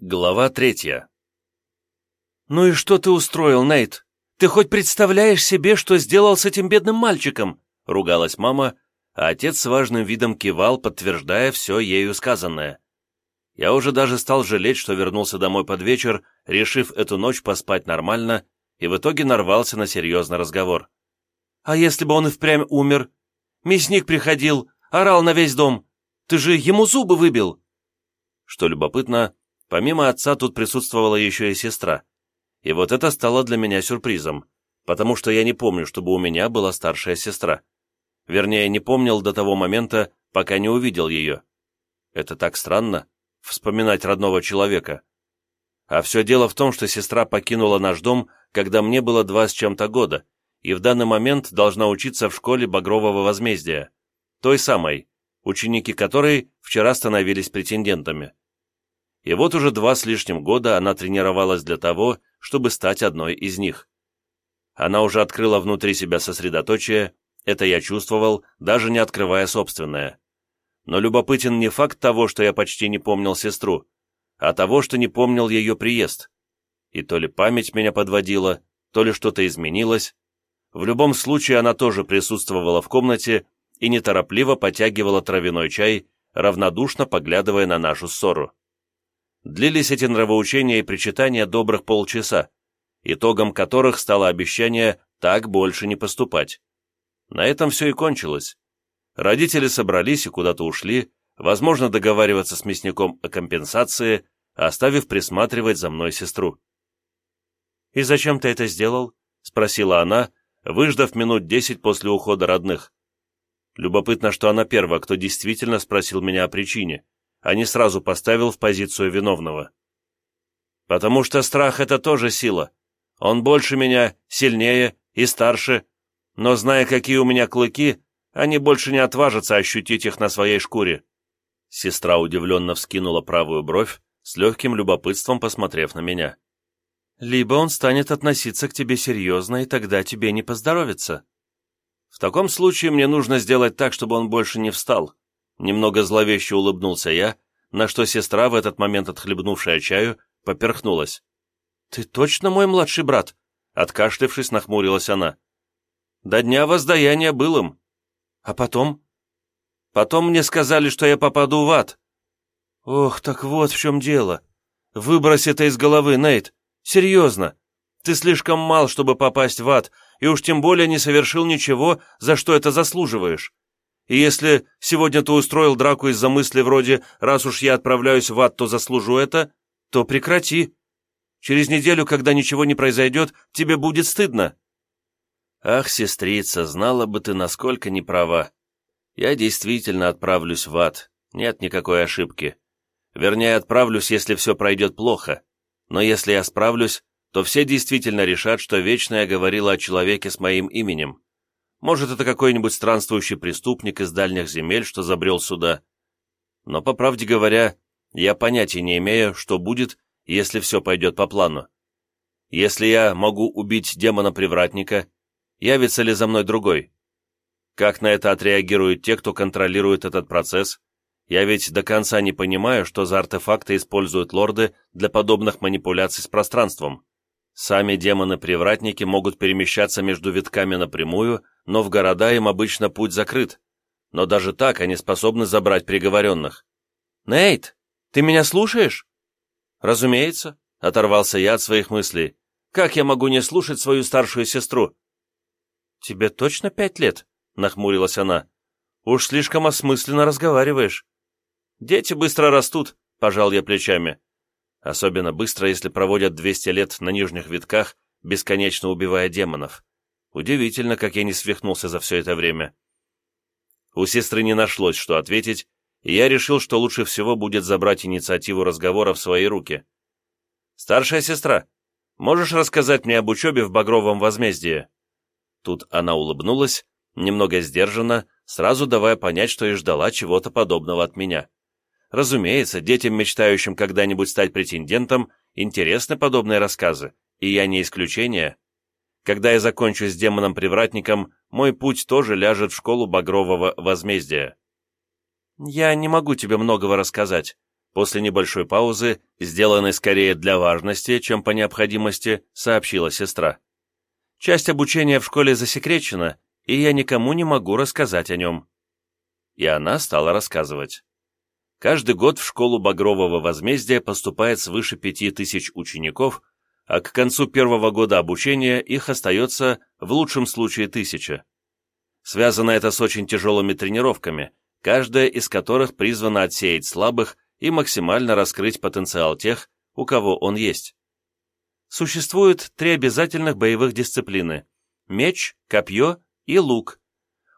Глава третья. «Ну и что ты устроил, Нейт? Ты хоть представляешь себе, что сделал с этим бедным мальчиком?» — ругалась мама, а отец с важным видом кивал, подтверждая все ею сказанное. Я уже даже стал жалеть, что вернулся домой под вечер, решив эту ночь поспать нормально, и в итоге нарвался на серьезный разговор. «А если бы он и впрямь умер? Мясник приходил, орал на весь дом. Ты же ему зубы выбил!» Что любопытно, Помимо отца тут присутствовала еще и сестра. И вот это стало для меня сюрпризом, потому что я не помню, чтобы у меня была старшая сестра. Вернее, не помнил до того момента, пока не увидел ее. Это так странно, вспоминать родного человека. А все дело в том, что сестра покинула наш дом, когда мне было два с чем-то года, и в данный момент должна учиться в школе Багрового возмездия, той самой, ученики которой вчера становились претендентами и вот уже два с лишним года она тренировалась для того, чтобы стать одной из них. Она уже открыла внутри себя сосредоточие, это я чувствовал, даже не открывая собственное. Но любопытен не факт того, что я почти не помнил сестру, а того, что не помнил ее приезд. И то ли память меня подводила, то ли что-то изменилось. В любом случае она тоже присутствовала в комнате и неторопливо потягивала травяной чай, равнодушно поглядывая на нашу ссору. Длились эти нравоучения и причитания добрых полчаса, итогом которых стало обещание так больше не поступать. На этом все и кончилось. Родители собрались и куда-то ушли, возможно, договариваться с мясником о компенсации, оставив присматривать за мной сестру. «И зачем ты это сделал?» — спросила она, выждав минут десять после ухода родных. Любопытно, что она первая, кто действительно спросил меня о причине — а не сразу поставил в позицию виновного. Потому что страх — это тоже сила. Он больше меня, сильнее и старше, но, зная, какие у меня клыки, они больше не отважатся ощутить их на своей шкуре. Сестра удивленно вскинула правую бровь, с легким любопытством посмотрев на меня. «Либо он станет относиться к тебе серьезно, и тогда тебе не поздоровится. В таком случае мне нужно сделать так, чтобы он больше не встал, Немного зловеще улыбнулся я, на что сестра, в этот момент отхлебнувшая чаю, поперхнулась. «Ты точно мой младший брат?» Откашлившись, нахмурилась она. «До дня воздаяния был им. А потом?» «Потом мне сказали, что я попаду в ад». «Ох, так вот в чем дело. Выбрось это из головы, Нейт. Серьезно. Ты слишком мал, чтобы попасть в ад, и уж тем более не совершил ничего, за что это заслуживаешь. И если сегодня ты устроил драку из-за мысли вроде «раз уж я отправляюсь в ад, то заслужу это», то прекрати. Через неделю, когда ничего не произойдет, тебе будет стыдно». «Ах, сестрица, знала бы ты, насколько не права. Я действительно отправлюсь в ад, нет никакой ошибки. Вернее, отправлюсь, если все пройдет плохо. Но если я справлюсь, то все действительно решат, что Вечная говорила о человеке с моим именем. Может, это какой-нибудь странствующий преступник из дальних земель, что забрел сюда. Но, по правде говоря, я понятия не имею, что будет, если все пойдет по плану. Если я могу убить демона-привратника, явится ли за мной другой? Как на это отреагируют те, кто контролирует этот процесс? Я ведь до конца не понимаю, что за артефакты используют лорды для подобных манипуляций с пространством. Сами демоны-привратники могут перемещаться между витками напрямую, но в города им обычно путь закрыт. Но даже так они способны забрать приговоренных. «Нейт, ты меня слушаешь?» «Разумеется», — оторвался я от своих мыслей. «Как я могу не слушать свою старшую сестру?» «Тебе точно пять лет?» — нахмурилась она. «Уж слишком осмысленно разговариваешь». «Дети быстро растут», — пожал я плечами. Особенно быстро, если проводят 200 лет на нижних витках, бесконечно убивая демонов. Удивительно, как я не свихнулся за все это время. У сестры не нашлось, что ответить, и я решил, что лучше всего будет забрать инициативу разговора в свои руки. «Старшая сестра, можешь рассказать мне об учебе в Багровом возмездии?» Тут она улыбнулась, немного сдержанно, сразу давая понять, что и ждала чего-то подобного от меня. Разумеется, детям, мечтающим когда-нибудь стать претендентом, интересны подобные рассказы, и я не исключение. Когда я закончу с демоном-привратником, мой путь тоже ляжет в школу Багрового возмездия. Я не могу тебе многого рассказать. После небольшой паузы, сделанной скорее для важности, чем по необходимости, сообщила сестра. «Часть обучения в школе засекречена, и я никому не могу рассказать о нем». И она стала рассказывать. Каждый год в школу Багрового возмездия поступает свыше пяти тысяч учеников, а к концу первого года обучения их остается в лучшем случае тысяча. Связано это с очень тяжелыми тренировками, каждая из которых призвана отсеять слабых и максимально раскрыть потенциал тех, у кого он есть. Существует три обязательных боевых дисциплины – меч, копье и лук.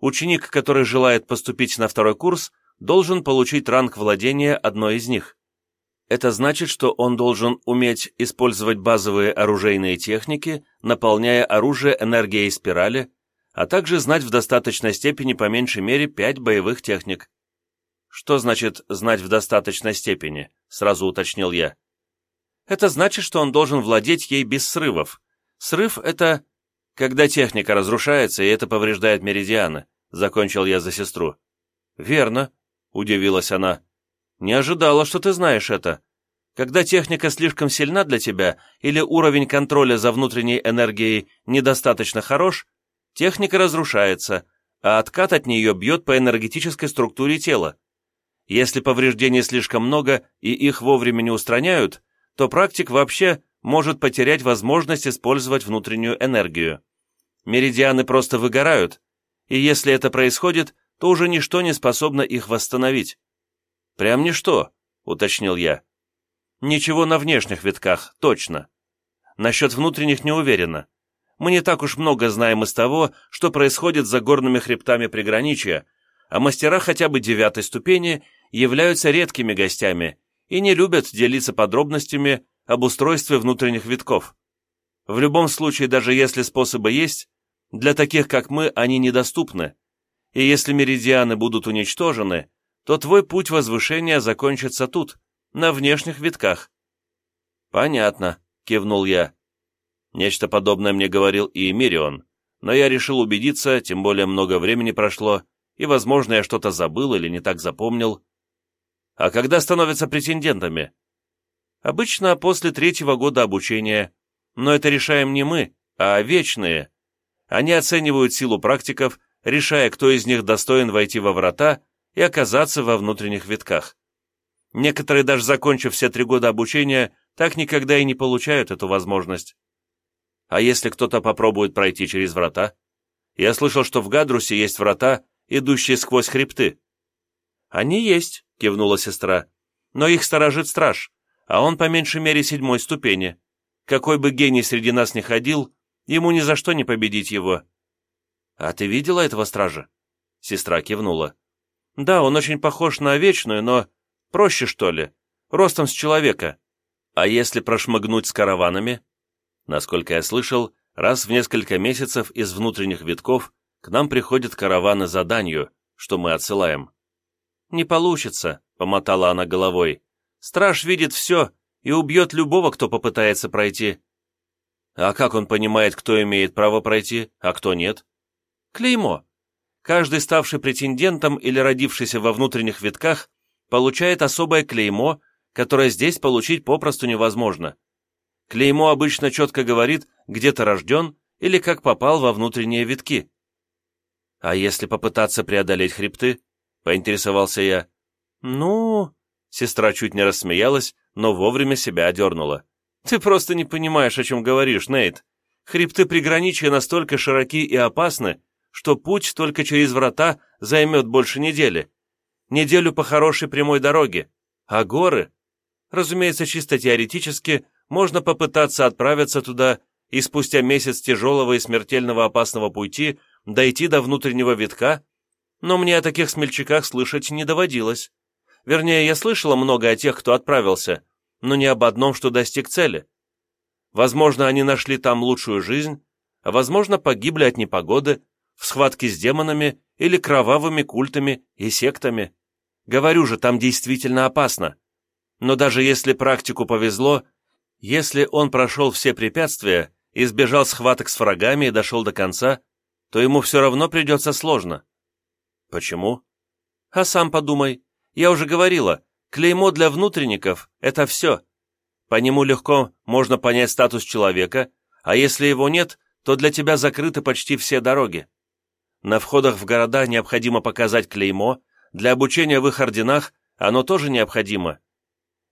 Ученик, который желает поступить на второй курс, должен получить ранг владения одной из них. Это значит, что он должен уметь использовать базовые оружейные техники, наполняя оружие энергией спирали, а также знать в достаточной степени по меньшей мере пять боевых техник. «Что значит «знать в достаточной степени»?» — сразу уточнил я. «Это значит, что он должен владеть ей без срывов. Срыв — это когда техника разрушается, и это повреждает меридианы», — закончил я за сестру. «Верно», — удивилась она. «Не ожидала, что ты знаешь это. Когда техника слишком сильна для тебя или уровень контроля за внутренней энергией недостаточно хорош, техника разрушается, а откат от нее бьет по энергетической структуре тела. Если повреждений слишком много и их вовремя не устраняют, то практик вообще может потерять возможность использовать внутреннюю энергию. Меридианы просто выгорают, и если это происходит, то уже ничто не способно их восстановить. «Прям ничто», — уточнил я. «Ничего на внешних витках, точно. Насчет внутренних не уверена. Мы не так уж много знаем из того, что происходит за горными хребтами приграничья, а мастера хотя бы девятой ступени являются редкими гостями и не любят делиться подробностями об устройстве внутренних витков. В любом случае, даже если способы есть, для таких, как мы, они недоступны, и если меридианы будут уничтожены, то твой путь возвышения закончится тут, на внешних витках. «Понятно», — кивнул я. Нечто подобное мне говорил и Эмирион, но я решил убедиться, тем более много времени прошло, и, возможно, я что-то забыл или не так запомнил. А когда становятся претендентами? Обычно после третьего года обучения, но это решаем не мы, а вечные. Они оценивают силу практиков, решая, кто из них достоин войти во врата и оказаться во внутренних витках. Некоторые, даже закончив все три года обучения, так никогда и не получают эту возможность. А если кто-то попробует пройти через врата? Я слышал, что в Гадрусе есть врата, идущие сквозь хребты. Они есть, кивнула сестра, но их сторожит страж, а он по меньшей мере седьмой ступени. Какой бы гений среди нас ни ходил, ему ни за что не победить его. А ты видела этого стража? Сестра кивнула. Да, он очень похож на вечную, но проще, что ли, ростом с человека. А если прошмыгнуть с караванами? Насколько я слышал, раз в несколько месяцев из внутренних витков к нам приходят караваны за данью, что мы отсылаем. «Не получится», — помотала она головой. «Страж видит все и убьет любого, кто попытается пройти». «А как он понимает, кто имеет право пройти, а кто нет?» «Клеймо. Каждый, ставший претендентом или родившийся во внутренних витках, получает особое клеймо, которое здесь получить попросту невозможно. Клеймо обычно четко говорит, где ты рожден или как попал во внутренние витки. А если попытаться преодолеть хребты? Поинтересовался я. Ну... Сестра чуть не рассмеялась, но вовремя себя одернула. Ты просто не понимаешь, о чем говоришь, Нейт. Хребты приграничья настолько широки и опасны, что путь только через врата займет больше недели. Неделю по хорошей прямой дороге. А горы? Разумеется, чисто теоретически, можно попытаться отправиться туда и спустя месяц тяжелого и смертельного опасного пути дойти до внутреннего витка, но мне о таких смельчаках слышать не доводилось. Вернее, я слышала много о тех, кто отправился, но не об одном, что достиг цели. Возможно, они нашли там лучшую жизнь, а возможно, погибли от непогоды, в схватке с демонами или кровавыми культами и сектами. Говорю же, там действительно опасно. Но даже если практику повезло, если он прошел все препятствия, избежал схваток с врагами и дошел до конца, то ему все равно придется сложно. Почему? А сам подумай. Я уже говорила, Клеймо для внутренников — это все. По нему легко можно понять статус человека, а если его нет, то для тебя закрыты почти все дороги. На входах в города необходимо показать клеймо, для обучения в их орденах оно тоже необходимо.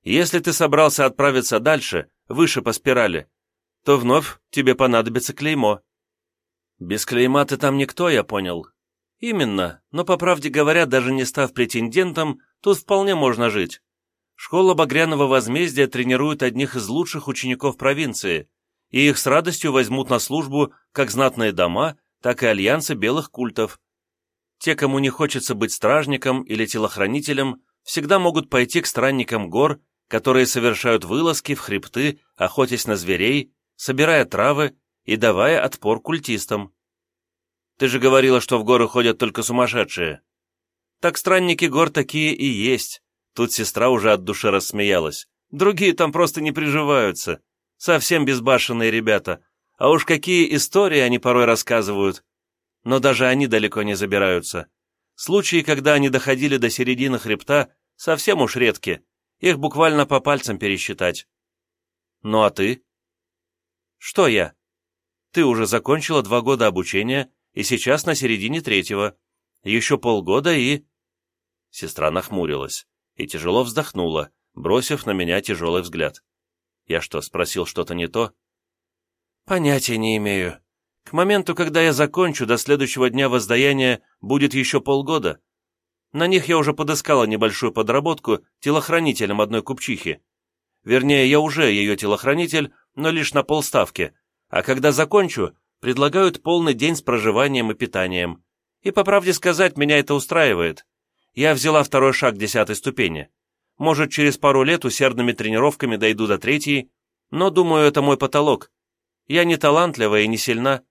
Если ты собрался отправиться дальше, выше по спирали, то вновь тебе понадобится клеймо. Без клейма ты там никто, я понял. Именно, но, по правде говоря, даже не став претендентом, тут вполне можно жить. Школа Багряного возмездия тренирует одних из лучших учеников провинции, и их с радостью возьмут на службу как знатные дома, так и альянсы белых культов. Те, кому не хочется быть стражником или телохранителем, всегда могут пойти к странникам гор, которые совершают вылазки в хребты, охотясь на зверей, собирая травы и давая отпор культистам. Ты же говорила, что в горы ходят только сумасшедшие. Так странники гор такие и есть. Тут сестра уже от души рассмеялась. Другие там просто не приживаются. Совсем безбашенные ребята. А уж какие истории они порой рассказывают. Но даже они далеко не забираются. Случаи, когда они доходили до середины хребта, совсем уж редки. Их буквально по пальцам пересчитать. Ну а ты? Что я? Ты уже закончила два года обучения и сейчас на середине третьего. Еще полгода и...» Сестра нахмурилась и тяжело вздохнула, бросив на меня тяжелый взгляд. «Я что, спросил что-то не то?» «Понятия не имею. К моменту, когда я закончу, до следующего дня воздаяния будет еще полгода. На них я уже подыскала небольшую подработку телохранителем одной купчихи. Вернее, я уже ее телохранитель, но лишь на полставки, а когда закончу, предлагают полный день с проживанием и питанием. И, по правде сказать, меня это устраивает. Я взяла второй шаг десятой ступени. Может, через пару лет усердными тренировками дойду до третьей, но, думаю, это мой потолок. Я не талантлива и не сильна.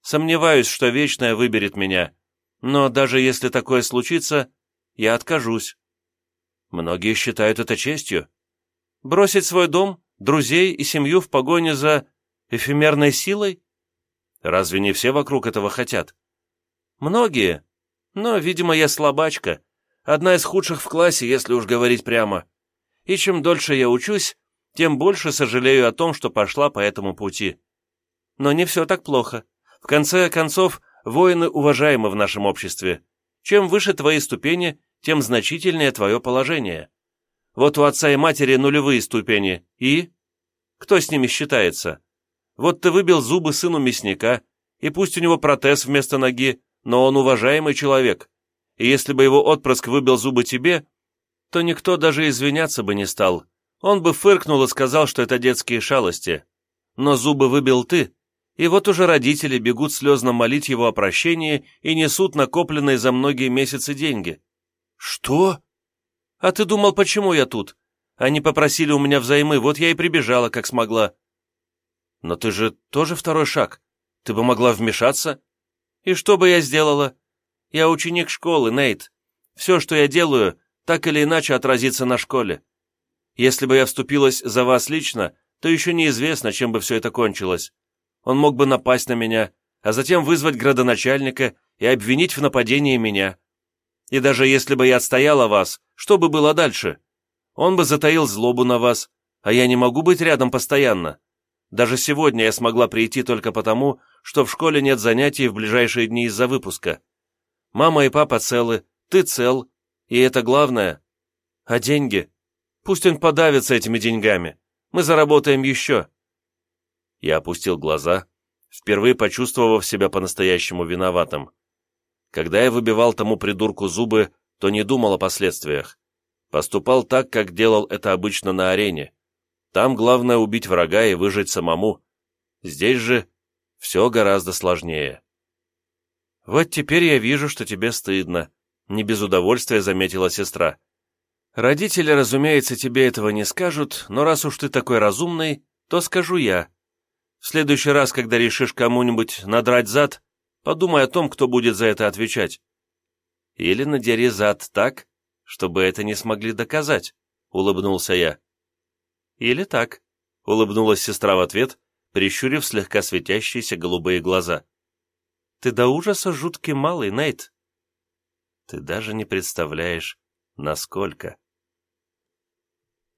Сомневаюсь, что Вечная выберет меня. Но даже если такое случится, я откажусь. Многие считают это честью. Бросить свой дом, друзей и семью в погоне за эфемерной силой? Разве не все вокруг этого хотят? Многие. Но, видимо, я слабачка. Одна из худших в классе, если уж говорить прямо. И чем дольше я учусь, тем больше сожалею о том, что пошла по этому пути. Но не все так плохо. В конце концов, воины уважаемы в нашем обществе. Чем выше твои ступени, тем значительнее твое положение. Вот у отца и матери нулевые ступени. И? Кто с ними считается? Вот ты выбил зубы сыну мясника, и пусть у него протез вместо ноги, но он уважаемый человек. И если бы его отпрыск выбил зубы тебе, то никто даже извиняться бы не стал. Он бы фыркнул и сказал, что это детские шалости. Но зубы выбил ты, и вот уже родители бегут слезно молить его о прощении и несут накопленные за многие месяцы деньги. «Что?» «А ты думал, почему я тут? Они попросили у меня взаймы, вот я и прибежала, как смогла. Но ты же тоже второй шаг. Ты бы могла вмешаться. И что бы я сделала? Я ученик школы, Нейт. Все, что я делаю, так или иначе отразится на школе. Если бы я вступилась за вас лично, то еще неизвестно, чем бы все это кончилось. Он мог бы напасть на меня, а затем вызвать градоначальника и обвинить в нападении меня. И даже если бы я отстояла вас, что бы было дальше? Он бы затаил злобу на вас, а я не могу быть рядом постоянно. Даже сегодня я смогла прийти только потому, что в школе нет занятий в ближайшие дни из-за выпуска. Мама и папа целы, ты цел, и это главное. А деньги? Пусть он подавится этими деньгами. Мы заработаем еще. Я опустил глаза, впервые почувствовав себя по-настоящему виноватым. Когда я выбивал тому придурку зубы, то не думал о последствиях. Поступал так, как делал это обычно на арене. Там главное убить врага и выжить самому. Здесь же все гораздо сложнее. «Вот теперь я вижу, что тебе стыдно», — не без удовольствия заметила сестра. «Родители, разумеется, тебе этого не скажут, но раз уж ты такой разумный, то скажу я. В следующий раз, когда решишь кому-нибудь надрать зад, подумай о том, кто будет за это отвечать. Или надери зад так, чтобы это не смогли доказать», — улыбнулся я. «Или так», — улыбнулась сестра в ответ, прищурив слегка светящиеся голубые глаза. «Ты до ужаса жуткий малый, Нейт». «Ты даже не представляешь, насколько...»